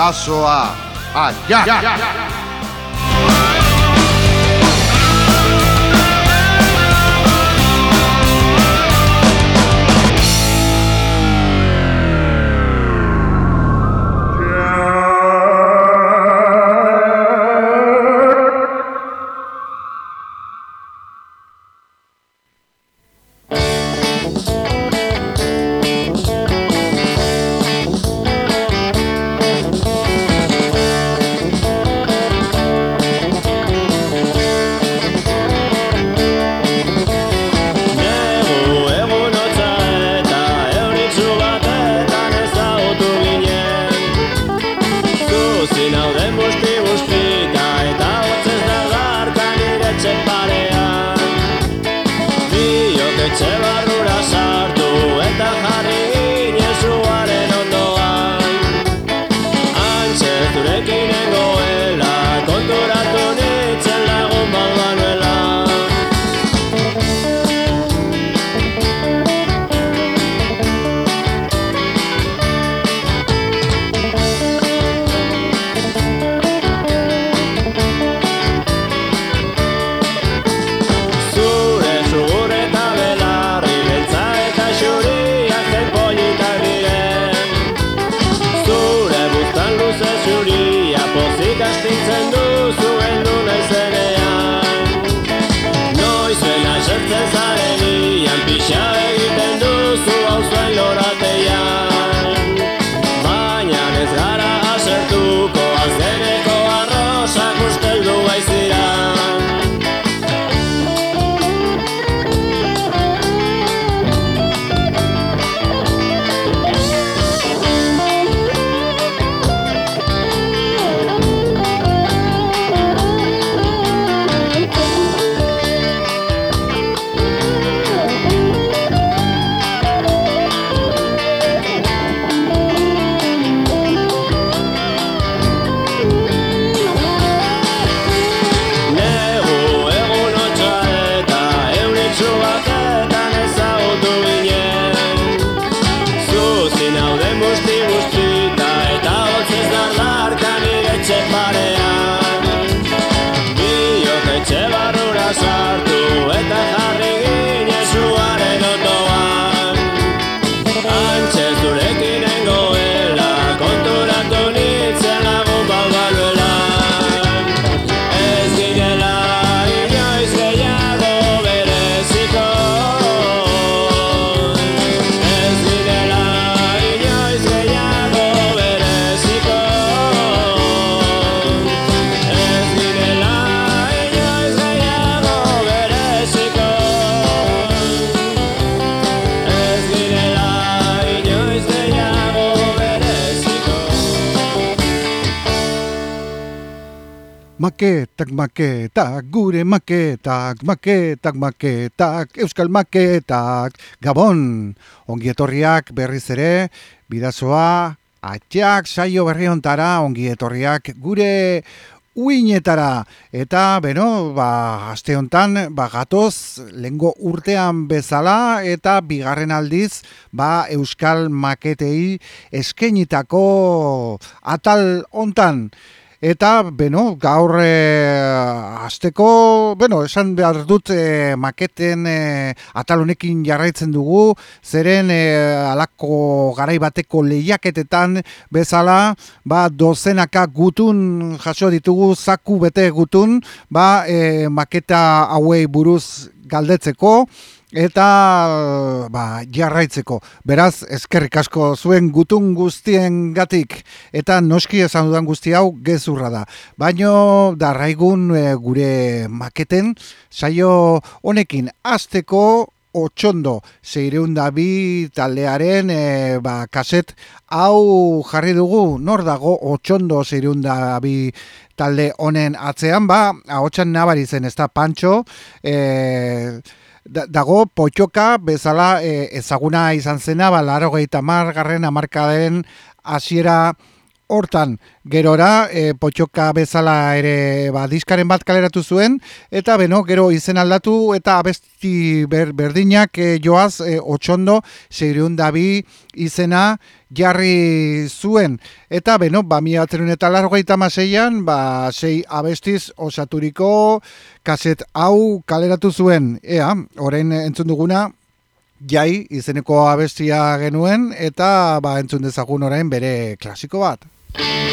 加速啊！啊！呀呀呀！Maketak maketak, gure maketak, maketak maketak, euskal maketak, gabon, ongietorriak berriz ere, bidazoa, atxak saio berri ontara, ongietorriak gure uinetara. Eta, beno, ba, aste hontan, ba, gatoz, lengo urtean bezala, eta bigarren aldiz, ba, euskal maketei eskenitako atal hontan. Eta, beno, gaur e, azteko, beno, esan behar dut e, maketen e, atal honekin jarraitzen dugu, zeren e, alako garaibateko lehiaketetan bezala, ba, dozenaka gutun jaso ditugu, zaku bete gutun, ba, e, maketa hauei buruz galdetzeko, eta ba, jarraitzeko. Beraz, eskerrik asko zuen gutun guztien gatik, eta noski esan dudan guzti hau gezurra da. Baino, darraigun e, gure maketen, saio honekin azteko, Otxondo, zeireun da bi taldearen e, ba, kaset hau jarri dugu, nor dago Otxondo zeireun da bi talde honen atzean, ba, txan nabarizen ez da Pancho, e, dago potxoka bezala e, ezaguna izan zena, ba, laro gehieta margarren amarkaden hasiera hortan. Gerora e, potxoka bezala ere ba, diskaren bat kaleratu zuen eta beno gero izen aldatu eta abesti ber, berdinak e, joaz e, otxondo dabi izena jarri zuen. Eta beno ba miatzerun eta largoita maseian ba sei abestiz osaturiko kaset hau kaleratu zuen. Ea, orain entzun duguna jai izeneko abestia genuen eta ba entzun dezagun orain bere klasiko bat Thank you.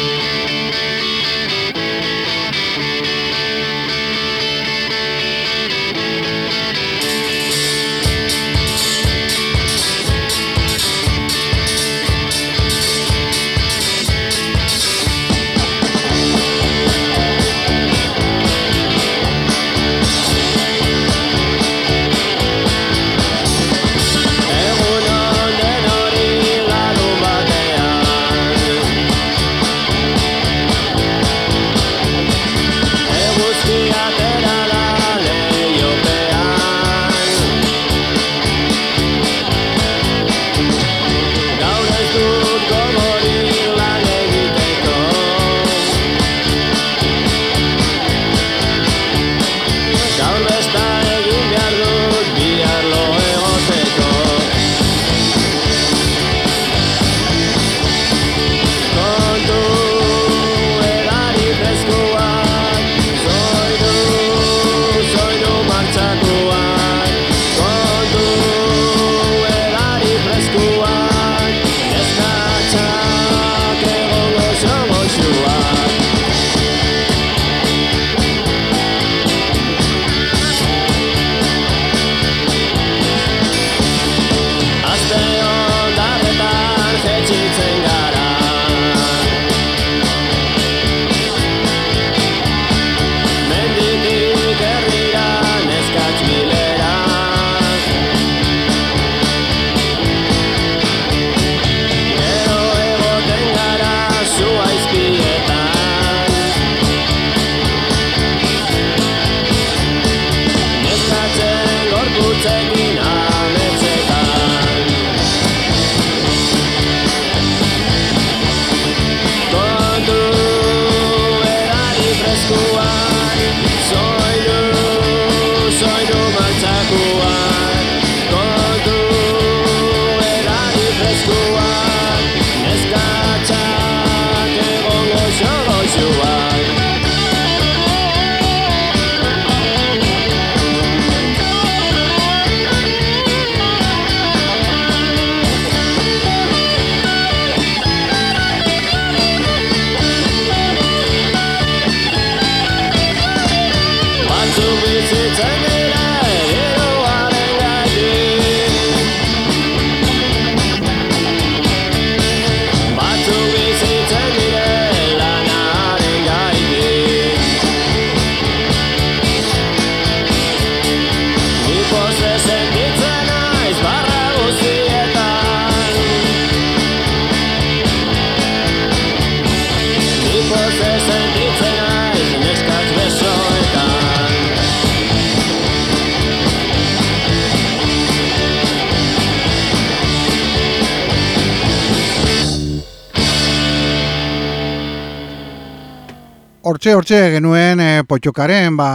Hortxe, hortxe, genuen e, potxokaren, ba,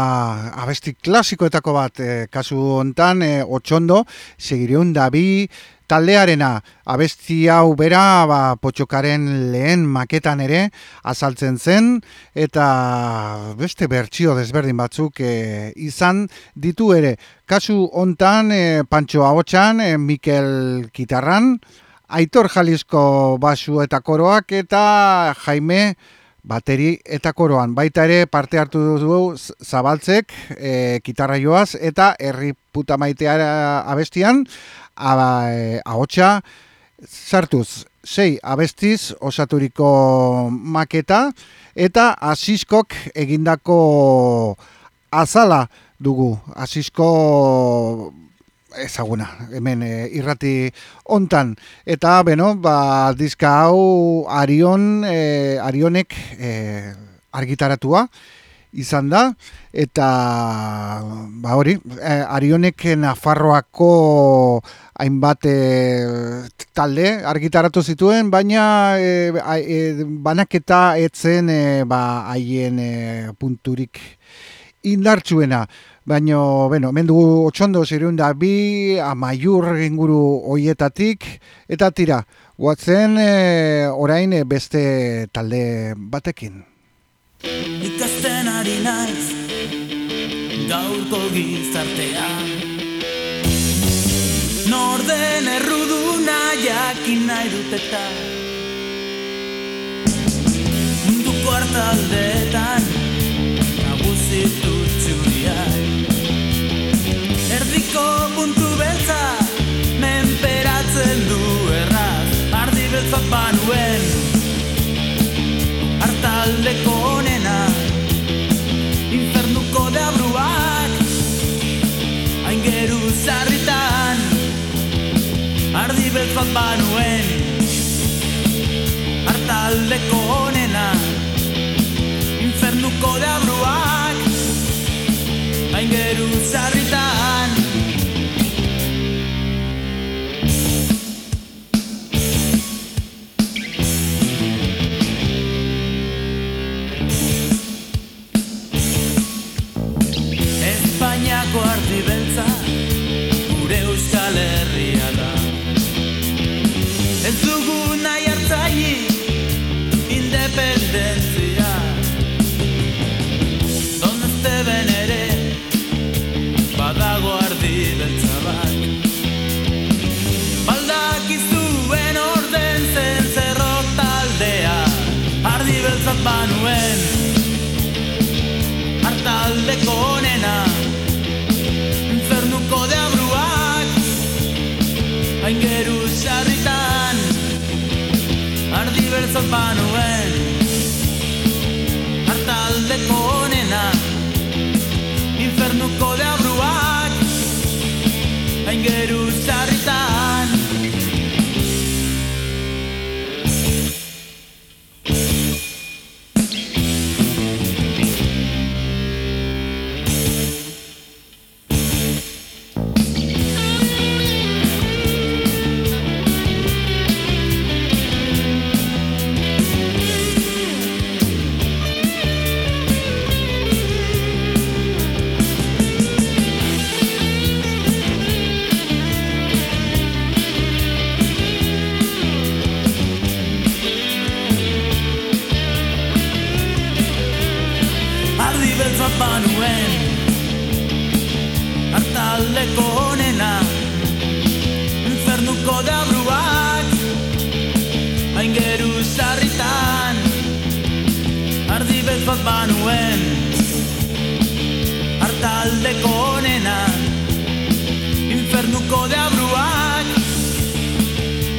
abesti klasikoetako bat, e, kasu hontan, e, otxondo, segireun dabi taldearena, abesti hau bera, ba, potxokaren lehen maketan ere, azaltzen zen, eta beste bertsio desberdin batzuk e, izan ditu ere. Kasu hontan, e, Pantxo Ahotxan, e, Mikel Kitarran, Aitor Jalisco basu eta koroak, eta Jaime bateri eta koroan. Baita ere parte hartu du zabaltzek e, kitarra joaz eta herri puta maitea abestian e, ahotsa sartuz sei abestiz osaturiko maketa eta asiskok egindako azala dugu. Asisko ezaguna, hemen e, irrati hontan eta beno, ba diska hau Arion, e, Arionek e, argitaratua izan da, eta ba hori, e, arionek Nafarroako hainbat e, talde argitaratu zituen, baina e, e, banaketa etzen e, ba, haien punturik indartsuena. Baina, bueno, mendu otxondo zireun da bi, amaiur inguru hoietatik, eta tira, guatzen e, orain beste talde batekin. Ikasten ari naiz Gaurko gizartea. Norden erruduna jakin nahi dut eta. Munduko hartaldetan Nagusitu Menperatzen du erraz Ardi beltzak banuen. Hartaldeko onena Infernuko deabruak. Aingeru zarritan Ardi beltzak banuen. Hartaldeko onena Infernuko deabruak. Aingeru zarritan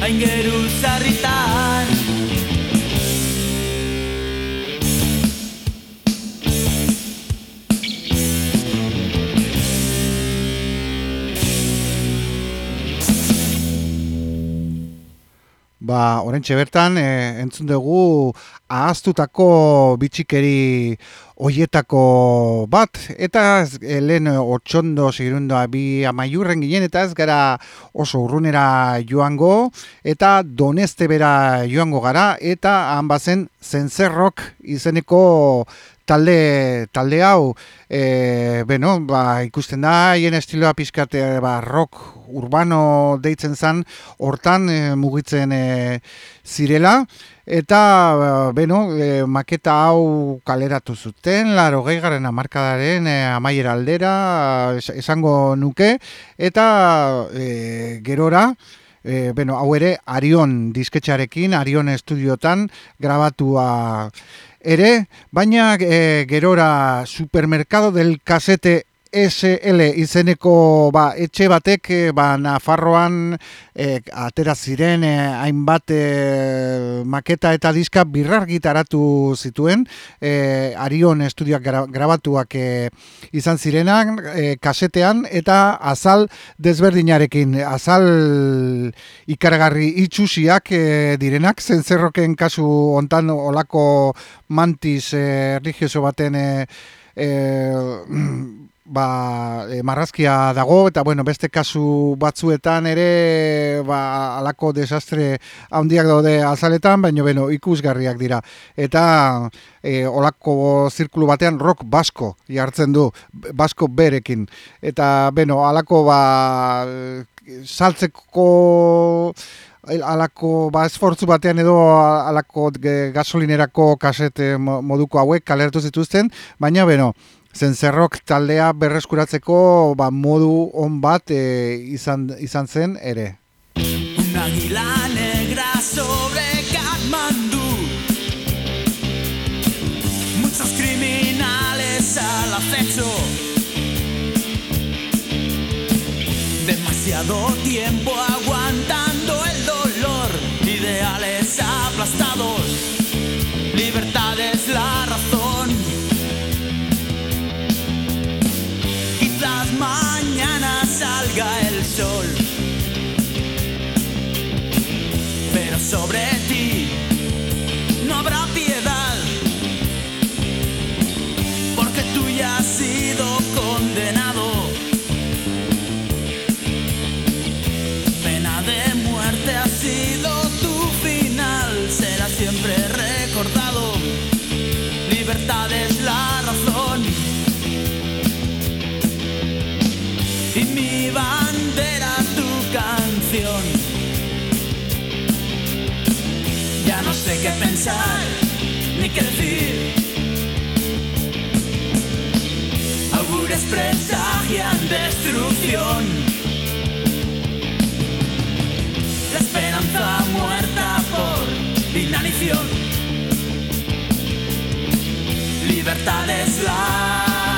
Aingeru sarritan. Ba, orentxe bertan, e, entzun dugu ahaztutako bitxikeri hoietako bat, eta ez, e, lehen otxondo segirundoa bi amaiurren ginen, eta ez gara oso urrunera joango, eta doneste bera joango gara, eta han bazen zentzerrok izeneko talde, talde hau, e, beno, ba, ikusten da, hien estiloa pixkate, ba, rock urbano deitzen zan, hortan e, mugitzen e, zirela, eta, ba, beno, e, maketa hau kaleratu zuten, laro gehiagaren amarkadaren e, amaiera aldera, es, esango nuke, eta e, gerora, E, bueno, hau ere, Arion disketxarekin, Arion estudiotan grabatua ere, baina e, gerora supermercado del kasete SL izeneko ba, etxe batek e, ba, Nafarroan e, atera ziren e, hainbat e, maketa eta diska birrargitaratu zituen. E, Arion estudioak gra, grabatuak e, izan zirenak e, kasetean eta azal desberdinarekin azal ikaragarri itxusiak e, direnak. Zentzerroken kasu hontan olako mantis e, religioso baten e, e, ba, e, marrazkia dago eta bueno, beste kasu batzuetan ere ba, alako desastre handiak daude azaletan, baina bueno, ikusgarriak dira. Eta e, olako zirkulu batean rock basko jartzen du, basko berekin. Eta bueno, alako ba, saltzeko alako ba esfortzu batean edo alako gasolinerako kasete moduko hauek kalertu zituzten, baina beno, Zenzerrok taldea berreskuratzeko ba, modu on bat e, izan, izan zen ere. Un águila negra sobre Katmandu Muchos criminales al acecho. Demasiado tiempo aguantando el dolor. Ideales aplastados. Libertad sobre ti. No habrá piedad Porque tú ya has sido condenado. Pena de muerte ha sido tu final Será siempre recordado. Libertad es la razón. Y mi bandera tu canción Ya no sé qué pensar ni qué decir. Augures presagian destrucción. La esperanza muerta por inanición. Libertad es la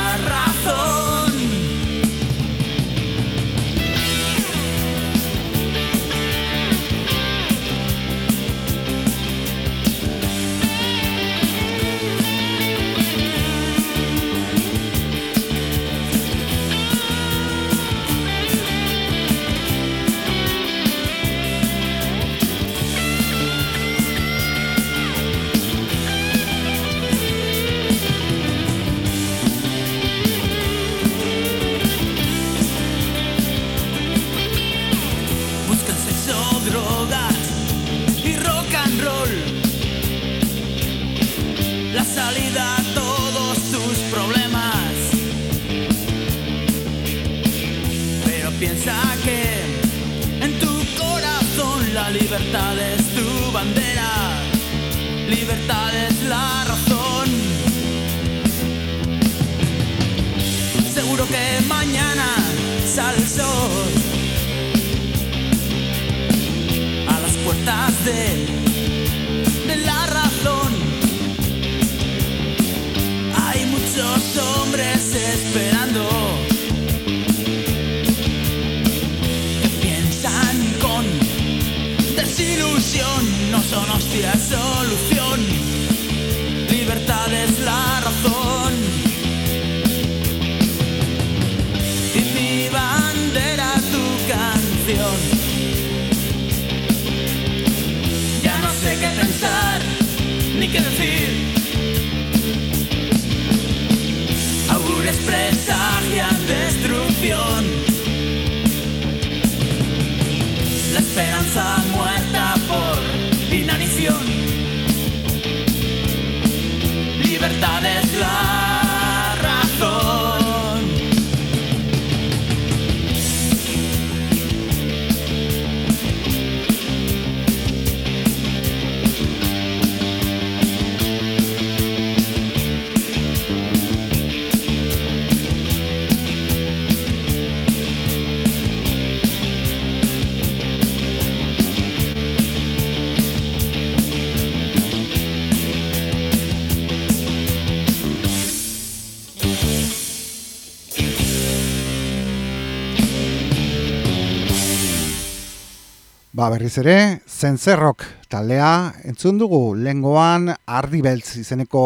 Ba, berriz ere, Zenzerrok taldea entzun dugu lengoan ardi beltz izeneko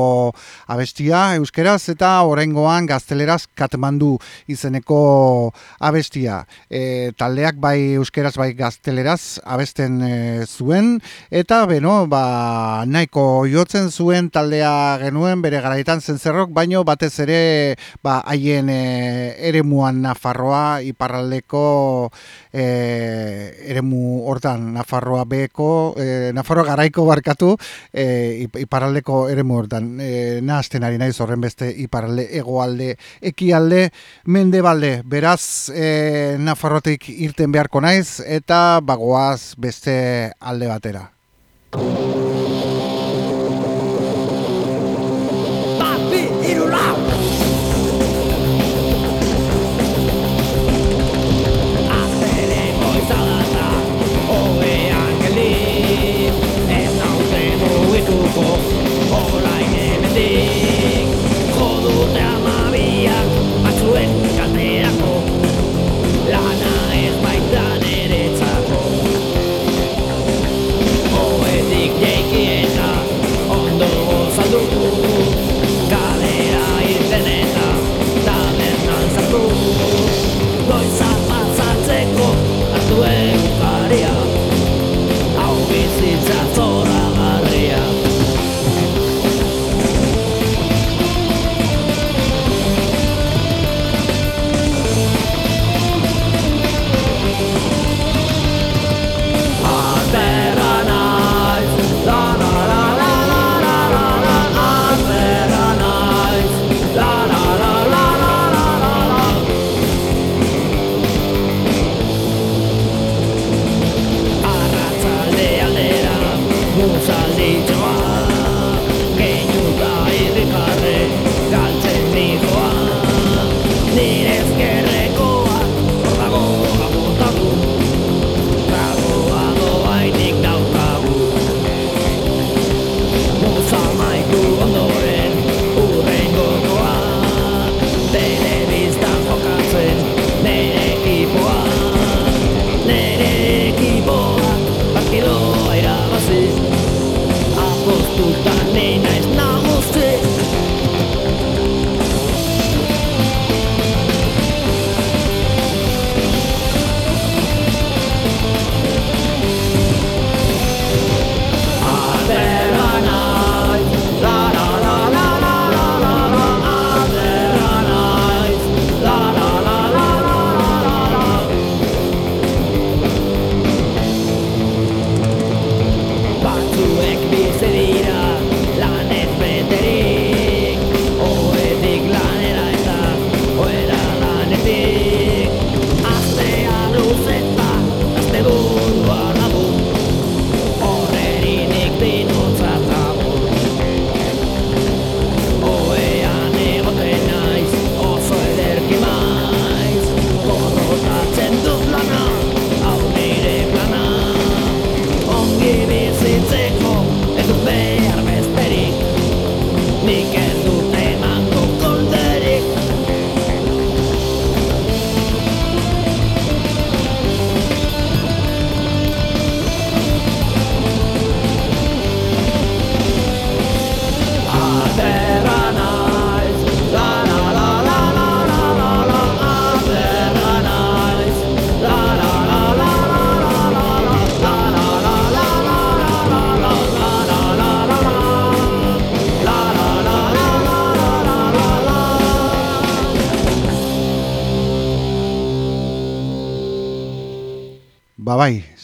abestia euskeraz eta oraingoan gazteleraz katmandu izeneko abestia. E, taldeak bai euskeraz bai gazteleraz abesten e, zuen eta beno ba, nahiko jotzen zuen taldea genuen bere garaitan zentzerrok baino batez ere ba, haien e, eremuan Nafarroa iparraldeko e, eremu hortan Nafarroa beko e, Nafarroa garaiko barkatu e, iparraldeko eremu hortan e, nahazten ari naiz horren beste iparralde egoalde ekialde mendebalde. Beraz e, Nafarrotik irten beharko naiz eta bagoaz beste alde batera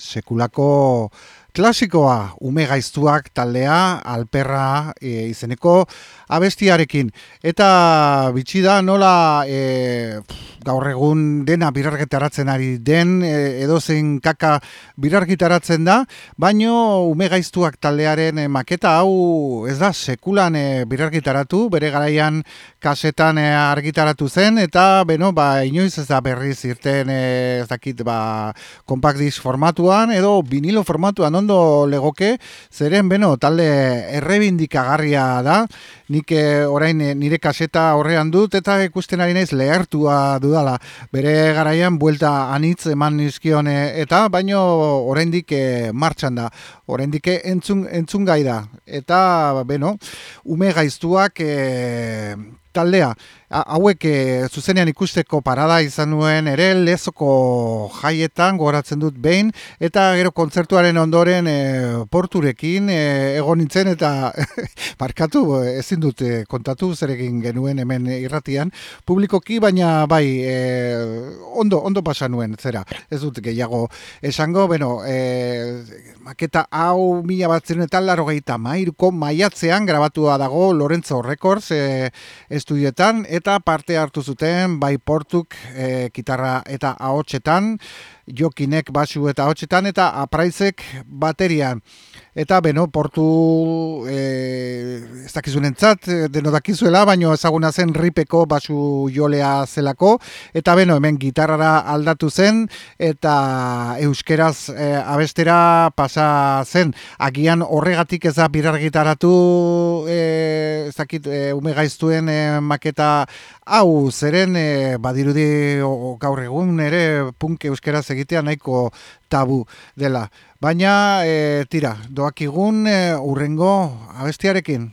sekulako klasikoa ume gaiztuak taldea alperra e, izeneko abestiarekin. Eta bitxi da nola e, gaur egun dena birargitaratzen ari den e, edozein kaka birargitaratzen da baino ume gaiztuak taldearen e, maketa hau ez da sekulan e, birargitaratu bere garaian kasetan e, argitaratu zen eta beno ba inoiz ez da berriz irten e, ez dakit ba compact disc formatuan edo vinilo formatuan ondo legoke zeren beno talde errebindikagarria da nik e, orain e, nire kaseta horrean dut eta ikusten ari naiz lehertua dudala. Bere garaian buelta anitz eman nizkion eta baino oraindik martxan da. Oraindik entzun, entzun gai da. Eta, beno, ume gaiztuak taldea. Hauek e, zuzenean ikusteko parada izan nuen ere lezoko jaietan goratzen dut behin eta gero kontzertuaren ondoren e, porturekin e, egon nintzen eta markatu ezin dut kontatu zerekin genuen hemen irratian. Publikoki baina bai e, ondo ondo pasa nuen zera ez dut gehiago esango. Bueno e, maketa hau mila bat eta mairuko maiatzean grabatua dago Lorenzo Records e, estudietan eta parte hartu zuten bai portuk e, kitarra eta ahotsetan, jokinek basu eta ahotsetan eta apraizek baterian. Eta beno, portu e, ez dakizunentzat, e, deno dakizuela, baino ezaguna zen ripeko basu jolea zelako. Eta beno, hemen gitarrara aldatu zen, eta euskeraz e, abestera pasa zen. Agian horregatik ez da birar gitaratu, e, ez dakit, e, ume gaiztuen e, maketa hau, zeren e, badirudi o, gaur egun ere punk euskeraz egitea nahiko tabu dela. Baina, e, tira, doakigun e, urrengo abestiarekin.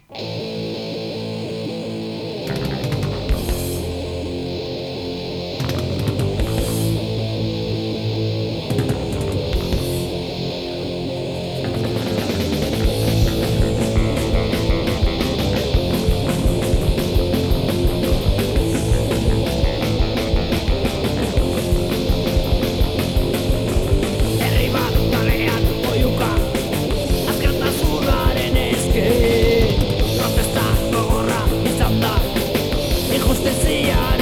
to see you.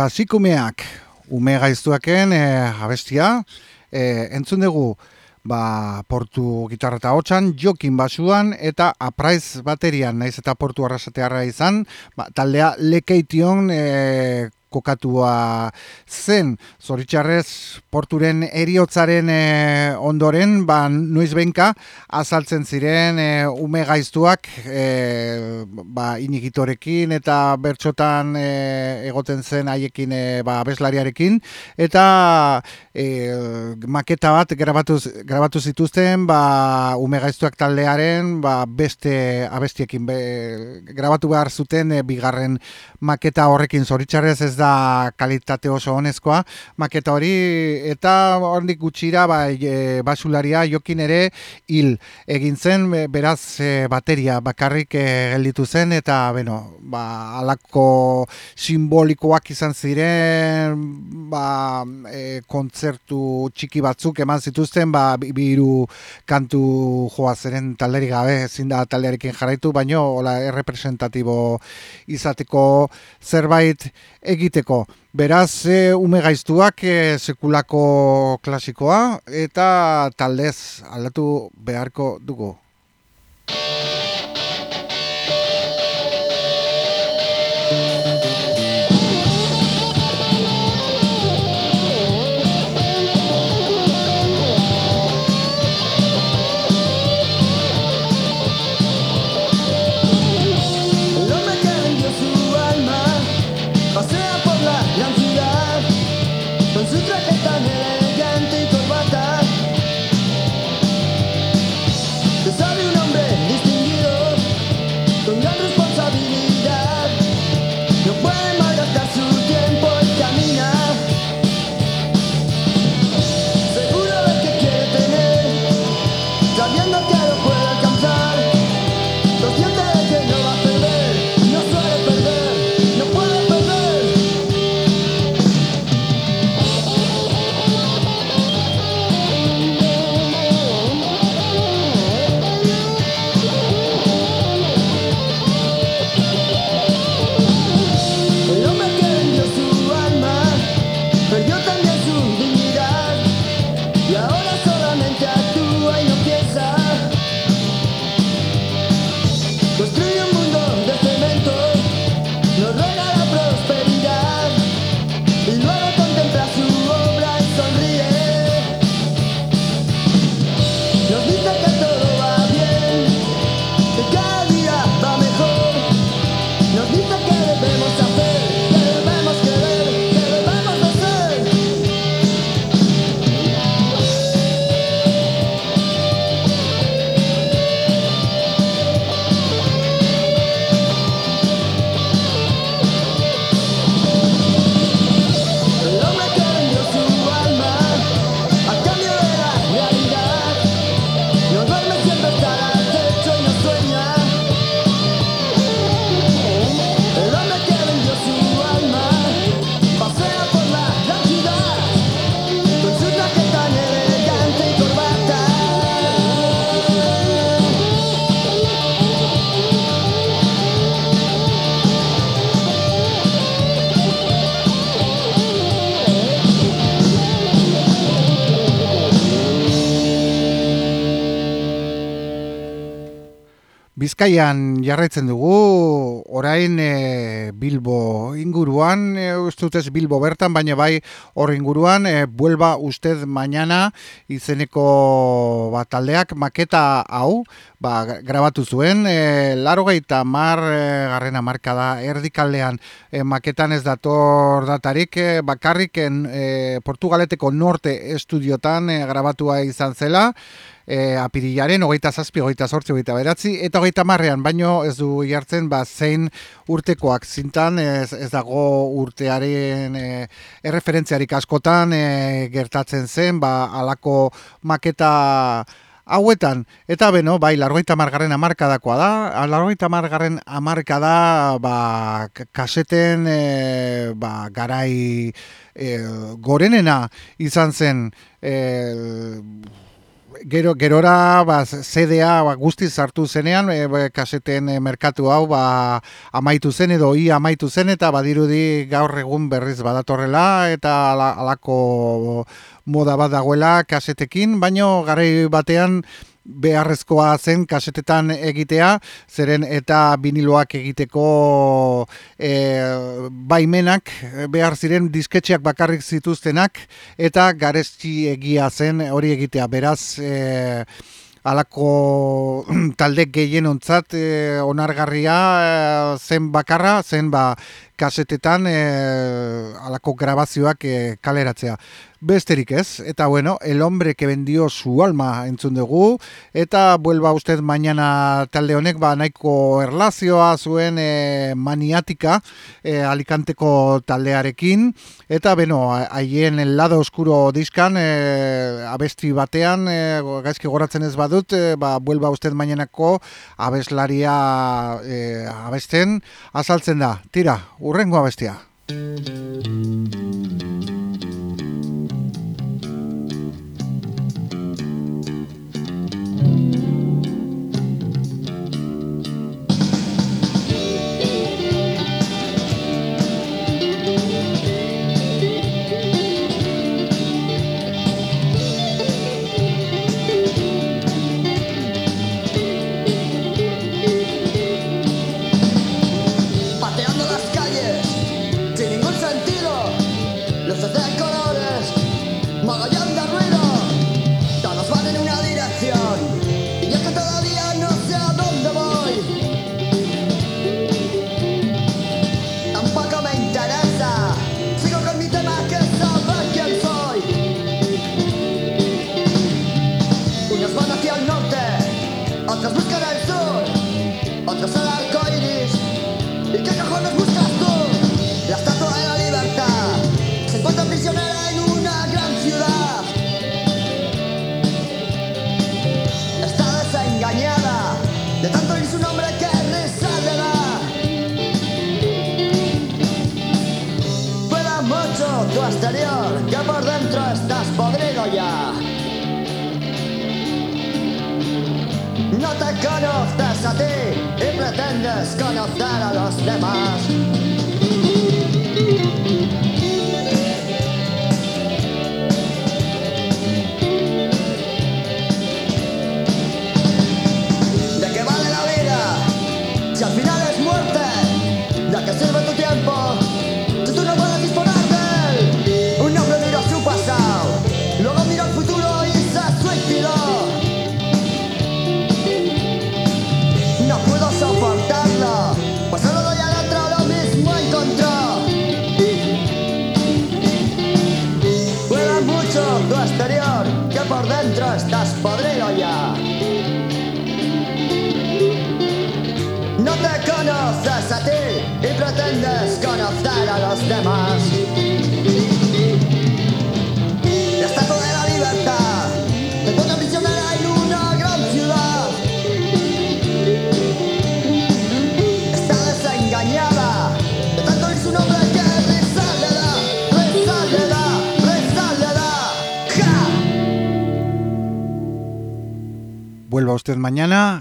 Sasikumeak ume gaiztuaken e, abestia. E, entzun dugu ba, portu gitarra eta hotxan, jokin basuan eta apraiz baterian, naiz eta portu arrasatearra izan, ba, taldea lekeition e, kokatua zen. Zoritxarrez, porturen eriotzaren e, ondoren, ba, noiz benka, azaltzen ziren e, ume gaiztuak e, ba, inigitorekin eta bertxotan e, egoten zen haiekin e, ba, abeslariarekin, eta e, maketa bat grabatu, grabatu zituzten ba, ume gaiztuak taldearen ba, beste abestiekin be, grabatu behar zuten e, bigarren maketa horrekin zoritxarrez ez da kalitate oso honezkoa maketa hori eta hornik gutxira ba, e, basularia jokin ere hil egin zen beraz e, bateria bakarrik e, gelditu zen eta beno, ba, alako simbolikoak izan ziren ba, e, kontzertu txiki batzuk eman zituzten ba, biru kantu joa zeren talderi gabe ezin da taldearekin jarraitu baino hola errepresentatibo izateko zerbait egiteko. Beraz, e, ume gaiztuak e, sekulako klasikoa eta taldez aldatu beharko dugu. Bizkaian jarraitzen dugu, orain e, Bilbo inguruan, e, ustutez Bilbo bertan, baina bai hor inguruan, e, buelba ustez mañana izeneko bat taldeak maketa hau, ba, grabatu zuen, e, laro gaita mar e, garrena marka da, erdikaldean. E, maketan ez dator datarik, e, bakarrik e, Portugaleteko norte estudiotan e, grabatua izan zela, e, apirilaren, hogeita zazpi, hogeita sortzi, hogeita beratzi, eta hogeita marrean, baino ez du jartzen, ba, zein urtekoak zintan, ez, ez dago urtearen e, erreferentziarik askotan e, gertatzen zen, ba, alako maketa hauetan, eta beno, bai, largoita margarren amarkadakoa da, largoita margarren amarkada, ba, kaseten, e, ba, garai, e, gorenena izan zen, e, gero gerora ba CDA ba, guztiz hartu zenean e, kaseten e, merkatu hau ba amaitu zen edo i amaitu zen eta badirudi gaur egun berriz badatorrela eta alako moda bat dagoela kasetekin baino garai batean beharrezkoa zen kasetetan egitea, zeren eta biniloak egiteko e, baimenak behar ziren disketxeak bakarrik zituztenak eta garesti egia zen hori egitea. Beraz, e, alako talde gehien ontzat e, onargarria e, zen bakarra, zen ba kasetetan e, alako grabazioak e, kaleratzea. Besterik ez, eta bueno, el hombre que vendió su alma entzun dugu, eta vuelva usted mañana talde honek, ba nahiko erlazioa zuen e, maniatika e, alikanteko taldearekin, eta beno, haien el lado oscuro diskan, e, abesti batean, e, gaizki goratzen ez badut, e, ba, vuelva usted mañanako abeslaria e, abesten, azaltzen da, tira, urrengo abestia.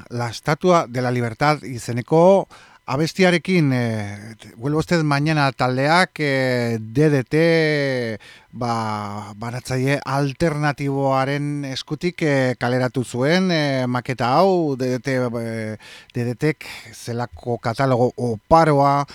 La estatua de la libertad izeneko abestiarekin, eh, vuelva usted mañana taldeak eh, DDT ba, baratzaile alternatiboaren eskutik eh, kaleratu zuen eh, maketa hau, DDT, eh, DDTek zelako katalogo oparoa,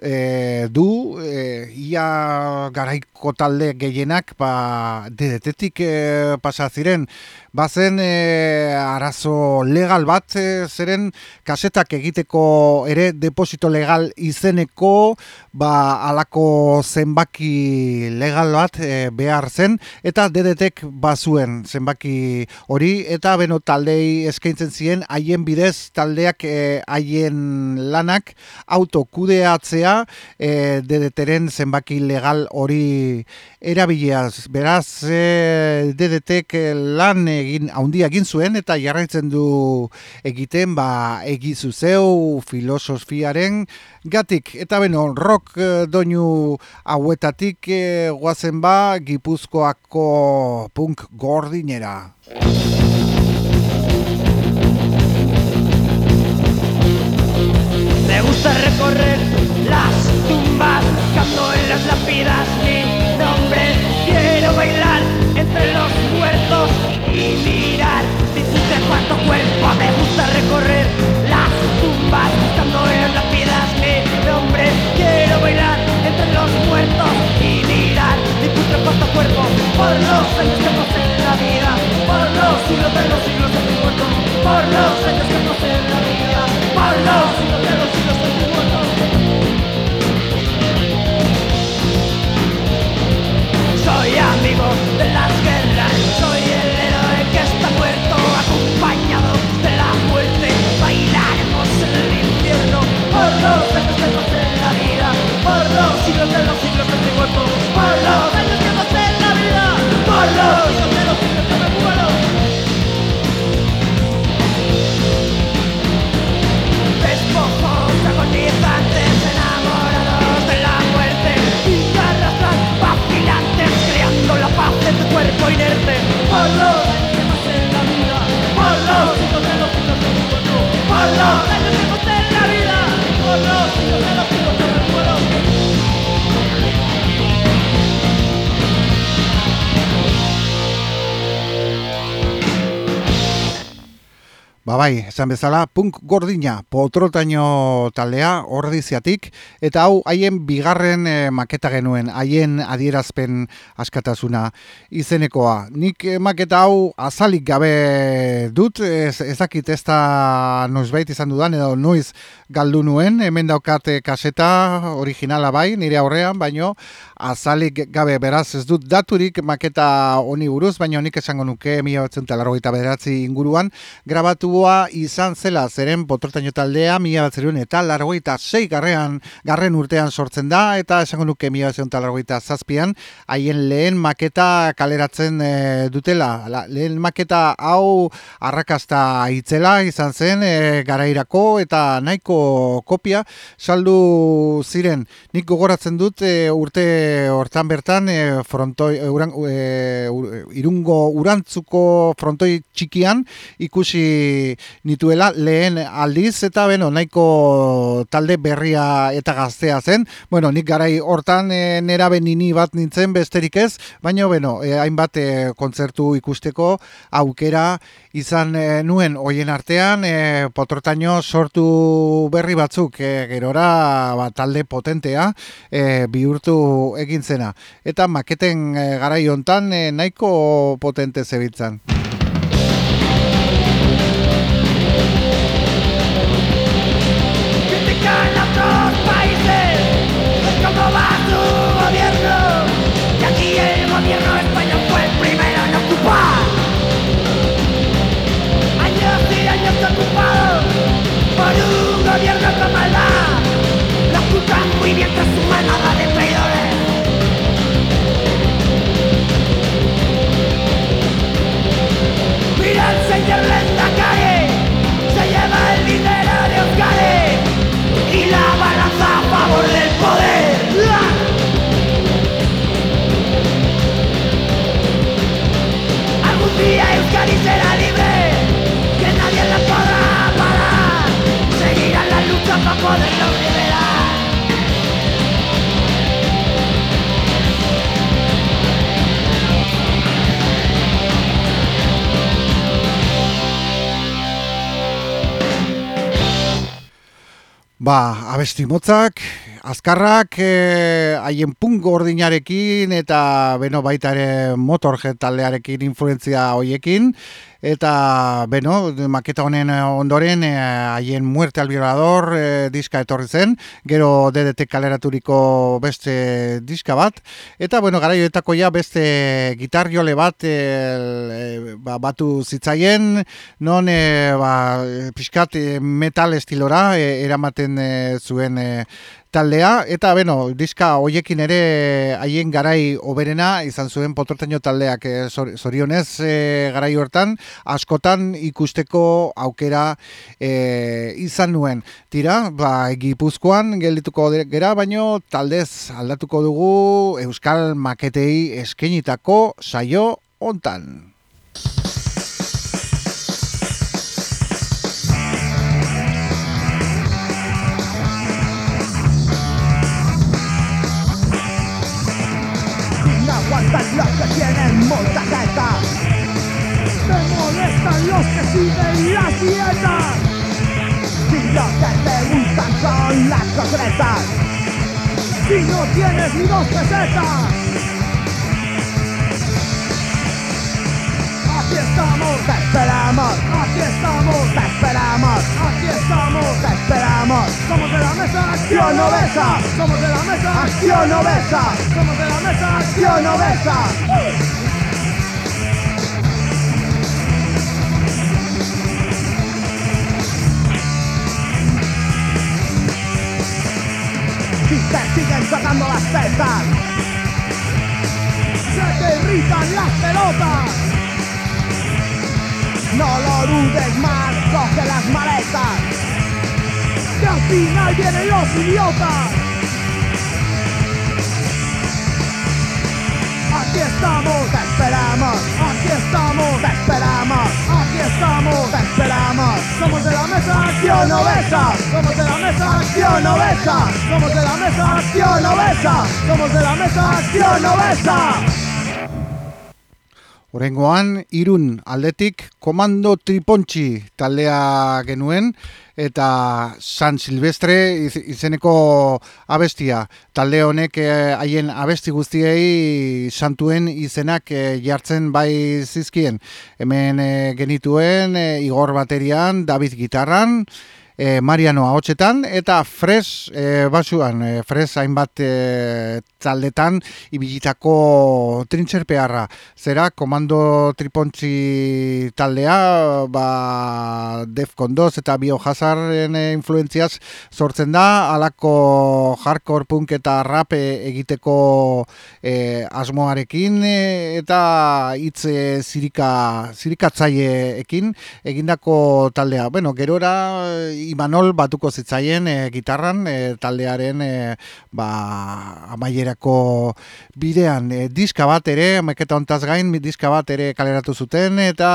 e, du e, ia garaiko talde gehienak ba dedetetik e, pasa ziren. Bazen e, arazo legal bat e, zeren kasetak egiteko ere deposito legal izeneko ba alako zenbaki legal bat e, behar zen eta dedetek bazuen zenbaki hori eta beno taldei eskaintzen ziren haien bidez taldeak haien lanak autokudeatzea dira e, dedeteren zenbaki legal hori erabiliaz. Beraz, e, dedetek lan egin handia egin zuen eta jarraitzen du egiten ba egizu zeu filosofiaren gatik. Eta beno, rock e, doinu hauetatik e, guazen ba gipuzkoako punk gordinera. Me gusta recorrer las lápidas mi nombre. Quiero bailar entre los muertos y mirar, disfrute cuánto recorrer las tumbas buscando en las piedras mi nombre. Quiero bailar entre los muertos y mirar mi putrefacto cuerpo por los años que pasé en la vida, por los siglos de los siglos de mi muerto, por los años que pasé en la vida, por los siglos de los siglos de mi muerto. Cuerpo inerte en la vida Por los siglos de los siglos Ba bai, esan bezala, punk gordina, potrotaino taldea, ordiziatik, eta hau haien bigarren eh, maketa genuen, haien adierazpen askatasuna izenekoa. Nik eh, maketa hau azalik gabe dut, ez, ezakit ez da noizbait izan dudan, edo noiz galdu nuen, hemen daukate kaseta originala bai, nire aurrean, baino azalik gabe beraz ez dut daturik maketa honi buruz, baina nik esango nuke mila batzen talarrogeita bederatzi inguruan, grabatua izan zela zeren potrotaino taldea mila batzeriun eta largoita sei garrean, garren urtean sortzen da, eta esango nuke mila batzeriun eta zazpian, haien lehen maketa kaleratzen e, dutela. La, lehen maketa hau arrakasta itzela izan zen e, garairako eta nahiko kopia saldu ziren. Nik gogoratzen dut e, urte hortan bertan e, frontoi, e, uran, e, irungo urantzuko frontoi txikian ikusi nituela lehen aldiz eta beno nahiko talde berria eta gaztea zen. Bueno, nik garai hortan e, nerabe nini bat nintzen besterik ez, baina beno, e, hainbat e, kontzertu ikusteko aukera izan e, nuen hoien artean e, potrotaino sortu berri batzuk e, gerora ba, talde potentea e, bihurtu egin zena. Eta maketen e, garai hontan e, nahiko potente zebiltzan. Día Euskadi será libre Que nadie la podrá parar Seguirá la lucha para poderlo Ba, abesti motzak, azkarrak, eh, haien punk gordinarekin eta beno baita ere motorhead taldearekin influentzia hoiekin eta beno, maketa honen ondoren eh, haien muerte al violador eh, diska etorri zen, gero DDT kaleraturiko beste diska bat. Eta bueno, garaioetako ja beste gitar jole bat eh, ba, batu zitzaien. Non eh, ba, pixkat eh, metal estilora eh, eramaten eh, zuen eh, taldea, eta beno, diska hoiekin ere haien garai oberena izan zuen potrotaino taldeak zor- zorionez eh, garai hortan, askotan ikusteko aukera eh, izan nuen. Tira, ba, gipuzkoan geldituko gera, baino taldez aldatuko dugu Euskal Maketei eskenitako saio hontan. Si lo que te gustan son las concretas. Si no tienes ni dos pesetas. Aquí estamos, te esperamos. Aquí estamos, te esperamos. Aquí estamos, te esperamos. Somos de la mesa, acción no besa. Somos de la mesa, acción no besa. Somos de la mesa, acción no besa. Si te siguen sacando las tetas. Se te irritan las pelotas. No lo dudes más, coge las maletas. Que al final vienen los idiotas. Aquí estamos, te esperamos. Aquí estamos, te esperamos. Aquí estamos, te esperamos. Acción obesa. Somos de la mesa, acción obesa. Somos de la mesa, acción obesa. Somos de la mesa, acción obesa. Horengoan, irun aldetik komando tripontxi taldea genuen, eta San Silvestre iz- izeneko abestia. Talde honek eh, haien abesti guztiei santuen izenak eh, jartzen bai zizkien. Hemen eh, genituen Igor baterian, David gitarran, e, Mariano ahotsetan eta Fres e, basuan, e, Fres hainbat e, taldetan ibilitako trintxerpearra. Zera, komando tripontzi taldea, ba, Defcon 2 eta Biohazarren e, influentziaz sortzen da, alako hardcore punk eta rap egiteko e, asmoarekin e, eta hitz e, zirika, zirikatzaileekin egindako taldea. Bueno, gerora e, Imanol batuko zitzaien e, gitarran e, taldearen e, ba, amaierako bidean. E, diska bat ere, maketa ontaz gain diska bat ere kaleratu zuten eta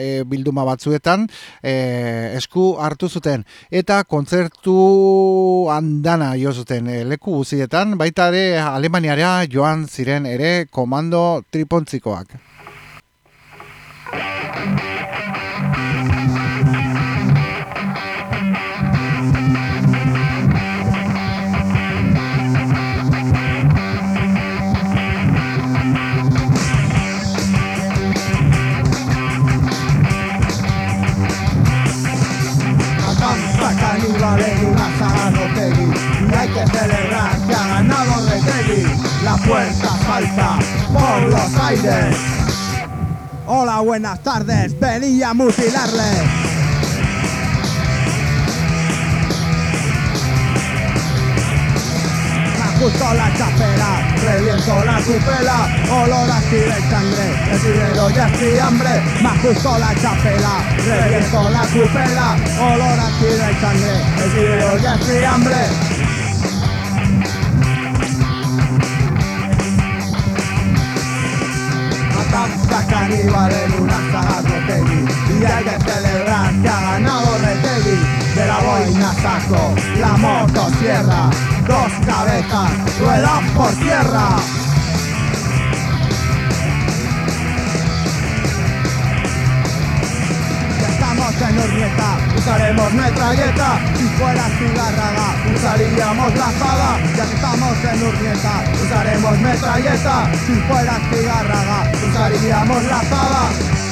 e, bilduma batzuetan e, esku hartu zuten. Eta kontzertu andana jo zuten e, leku guztietan baita ere Alemaniara joan ziren ere komando tripontzikoak. Salta por los aires Hola, buenas tardes, venía a mutilarle Me ajusto la chapela, reviento la cupela, olor a y sangre, el dinero ya es hambre. Me ajusto la chapela, reviento la cupela, olor a y sangre, el dinero ya es hambre. Matanza caníbal en una saga Rotegui Y hay que celebrar que ha ganado Retegui De la boina saco la motosierra Dos cabezas ruedan por tierra Usaremos metralleta Si fuera Zigárraga, usaríamos la espada. Ya que estamos en Urnieta, usaremos metralleta Si fuera Zigárraga, usaríamos la espada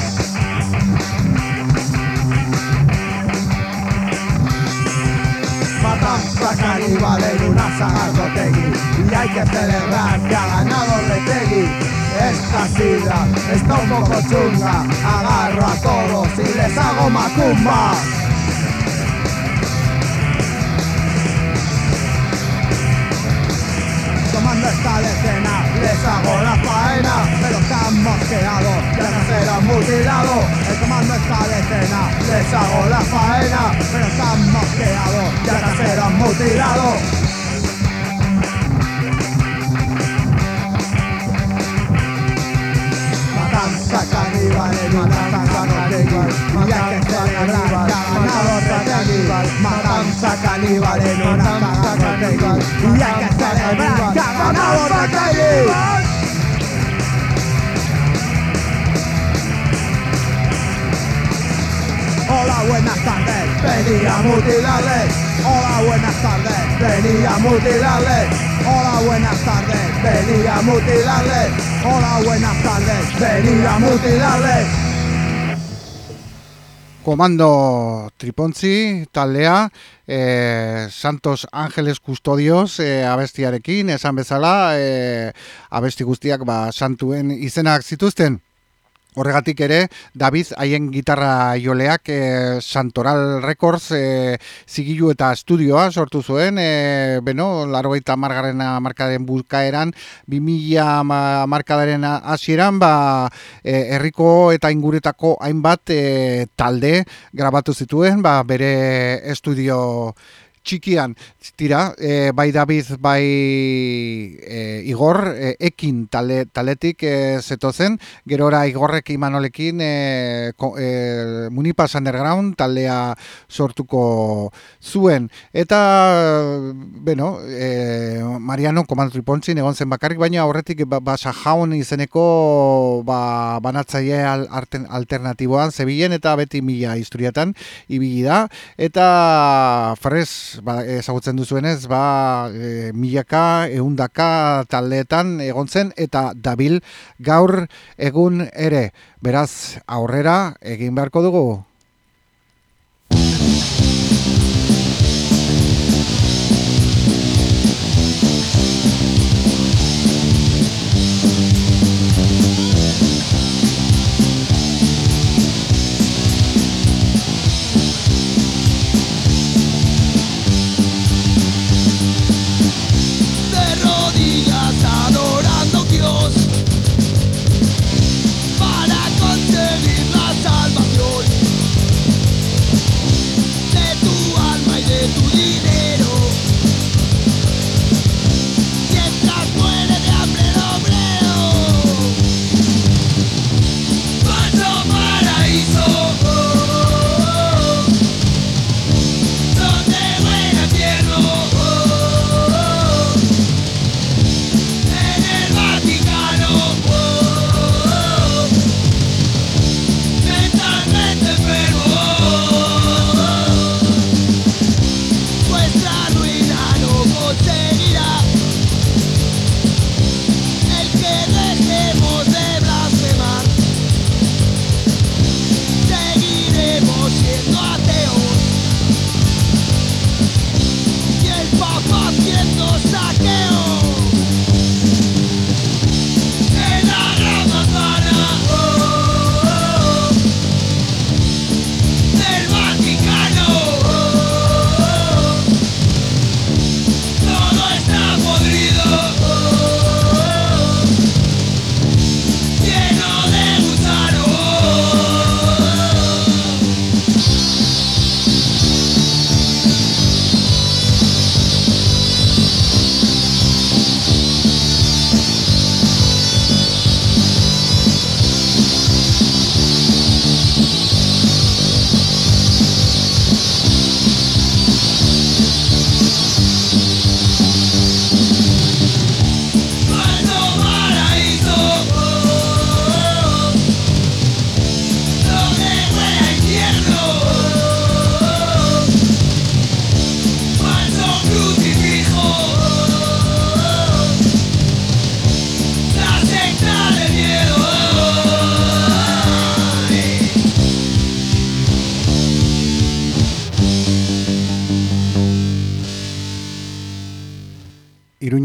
Matanza caníbal en una saga Rotegui Y hay que celebrar que ha ganado Retegui Esta sidra está un poco chunga Agarro a todos y les hago macumba Tomando esta decena, les hago tan mosqueados Ya nacerán mutilados El comando está de escena. Les hago la faena. Pero están mosqueados Ya nacerán mutilados matanza caníbal, matanza caníbal, matanza caníbal, matanza caníbal, matanza caníbal, matanza caníbal, matanza caníbal, matanza caníbal, matanza caníbal, Hola, buenas tardes, venía a mutilarles. Hola, buenas tardes, venía a mutilarle. Hola, buenas tardes, venía a mutilarle. Hola, buenas tardes, venía a mutilarle. Komando Tripontzi taldea, e, Santos Ángeles Custodios e, abestiarekin, esan bezala, e, abesti guztiak ba, santuen izenak zituzten. Horregatik ere, David haien gitarra joleak e, Santoral Records e, zigilu eta estudioa sortu zuen, e, beno, laro eta margaren markadaren bulkaeran, 2000 markadaren hasieran ba, herriko eta inguretako hainbat e, talde grabatu zituen, ba, bere estudio txikian, tira, e, bai David, bai e, Igor, e, ekin tale, taletik e, zetozen, gerora Igorrek imanolekin e, e, Munipas Underground taldea sortuko zuen. Eta, bueno, e, Mariano Komando Tripontzin egon zen bakarrik, baina horretik ba, ba jaun izeneko ba, banatzaile al, alternatiboan, zebilen eta beti mila historiatan ibili da, eta Ferrez ba, ezagutzen duzuenez, ba, e, milaka, eundaka taldeetan egon zen, eta dabil gaur egun ere. Beraz, aurrera egin beharko dugu.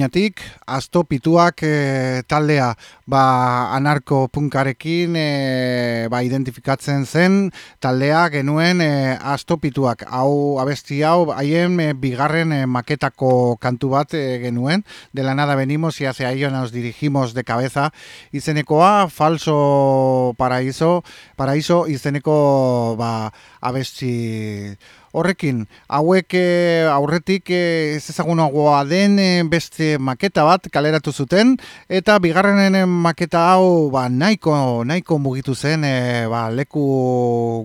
Iruñatik, astopituak e, taldea ba, anarko punkarekin e, ba, identifikatzen zen taldea genuen e, astopituak. Hau abesti hau haien e, bigarren e, maketako kantu bat e, genuen. De la nada venimos y hacia ello nos dirigimos de cabeza. Izenekoa, falso paraíso, paraíso izeneko ba, abesti Horrekin, hauek eh, aurretik eh, ez ezagunagoa den eh, beste maketa bat kaleratu zuten. Eta bigarrenen maketa hau ba, nahiko, nahiko mugitu zen ba, leku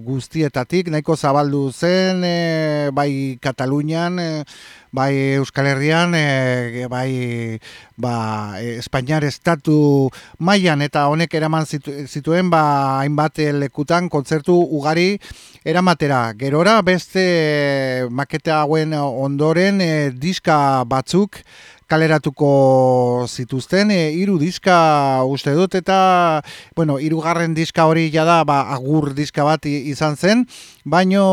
guztietatik, nahiko zabaldu zen bai Katalunian bai Euskal Herrian, e, bai ba, e, Espainiar estatu mailan eta honek eraman zituen ba, hainbat lekutan kontzertu ugari eramatera. Gerora beste maketa hauen ondoren e, diska batzuk kaleratuko zituzten. E, hiru diska uste dut eta bueno, hirugarren diska hori jada ba, agur diska bat izan zen, baino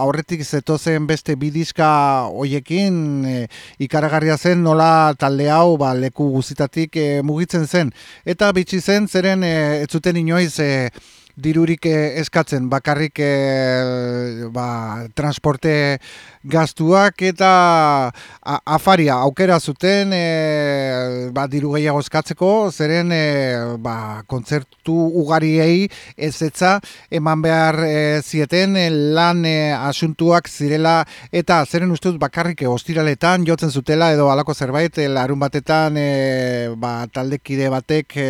aurretik zetozen beste bi diska hoiekin e, ikaragarria zen nola talde hau ba, leku guzitatik e, mugitzen zen. Eta bitxi zen zeren e, ez zuten inoiz e, dirurik eh, eskatzen bakarrik e, ba, transporte gaztuak eta afaria aukera zuten e, ba, diru gehiago eskatzeko zeren e, ba, kontzertu ugariei ez etza eman behar e, zieten lan e, asuntuak zirela eta zeren ustez bakarrik ostiraletan jotzen zutela edo alako zerbait larun batetan e, ba, taldekide batek e,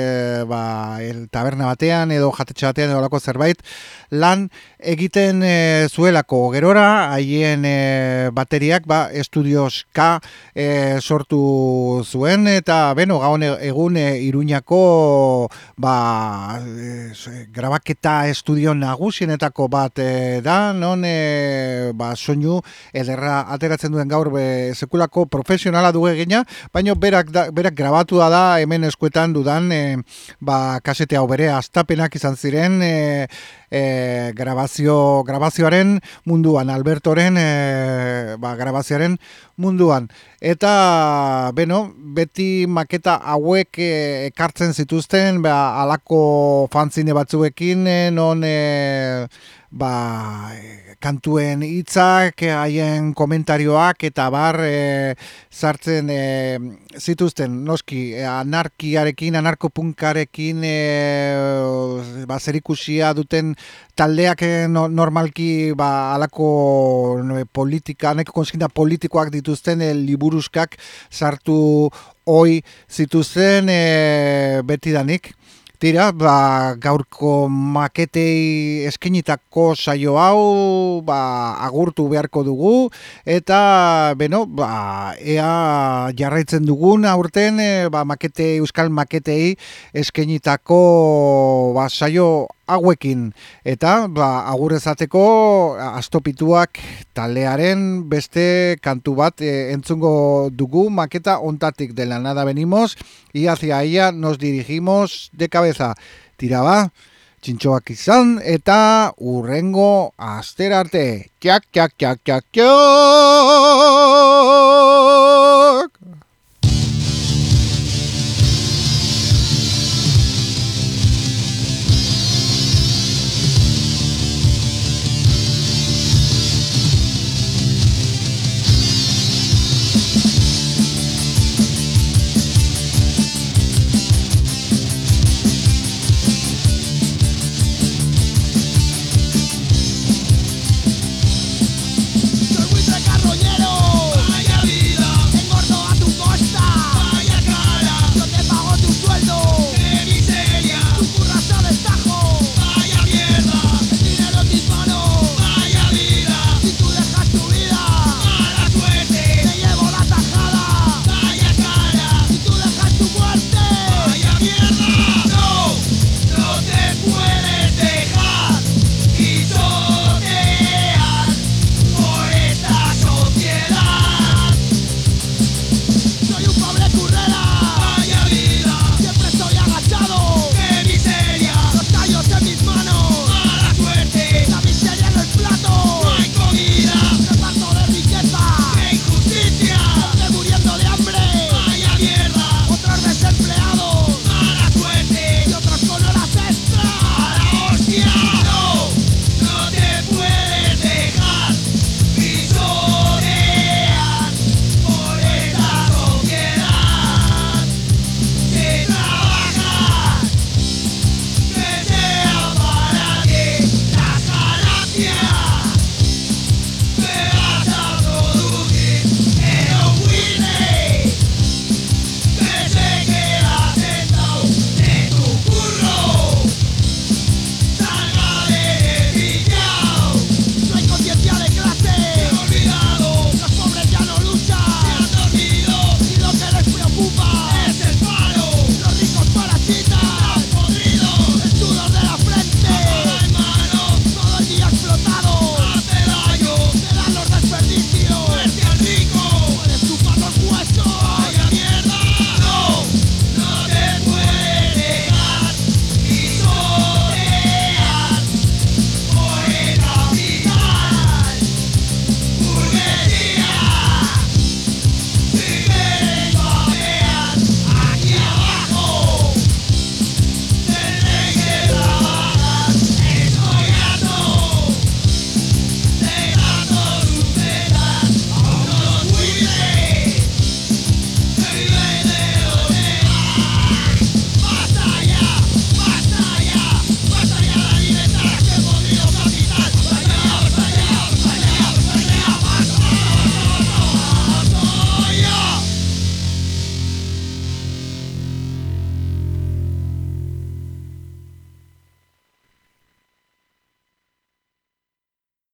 ba, el taberna batean edo jatetxe batean olako zerbait lan egiten e, zuelako. Gerora haien e, bateriak ba estudios K e, sortu zuen eta beno gaun egun e, Iruñako ba grabaketa estudio nagusienetako bat da. Non ba soinu ederra ateratzen duen gaur be, sekulako profesionala du egina baino berak da, berak grabatu da hemen eskuetan dudan e, ba kasete hau bere astapenak izan ziren grabazio, grabazioaren munduan, Albertoren e, ba, grabazioaren munduan. Eta, beno, beti maketa hauek e, ekartzen zituzten, ba, alako fanzine batzuekin, e, non... E, ba, kantuen hitzak, haien komentarioak eta bar e, sartzen e, zituzten noski anarkiarekin, anarkopunkarekin e, ba, zerikusia duten taldeak e, normalki ba, alako no, politika, neko konsigna politikoak dituzten e, liburuskak sartu hoi zituzten e, betidanik. Tira, ba, gaurko maketei eskenitako saio hau ba, agurtu beharko dugu eta beno, ba, ea jarraitzen dugun aurten e, ba, makete, euskal maketei eskenitako ba, saio hauekin. Eta ba, agur ezateko astopituak talearen beste kantu bat e, entzungo dugu maketa ontatik de la nada venimos y hacia ella nos dirigimos de cabeza. Tira ba txintxoak izan eta urrengo aster arte txak txak txak txak txak